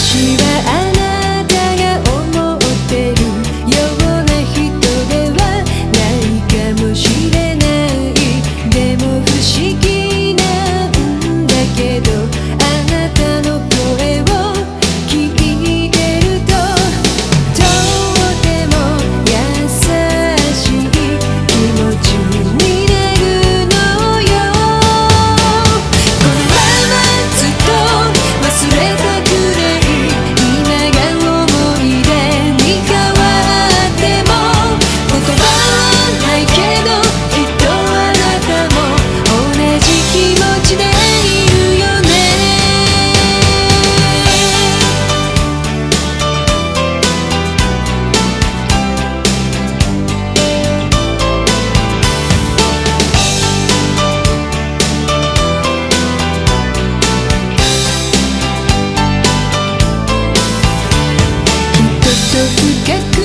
私も forget